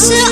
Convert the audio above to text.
是。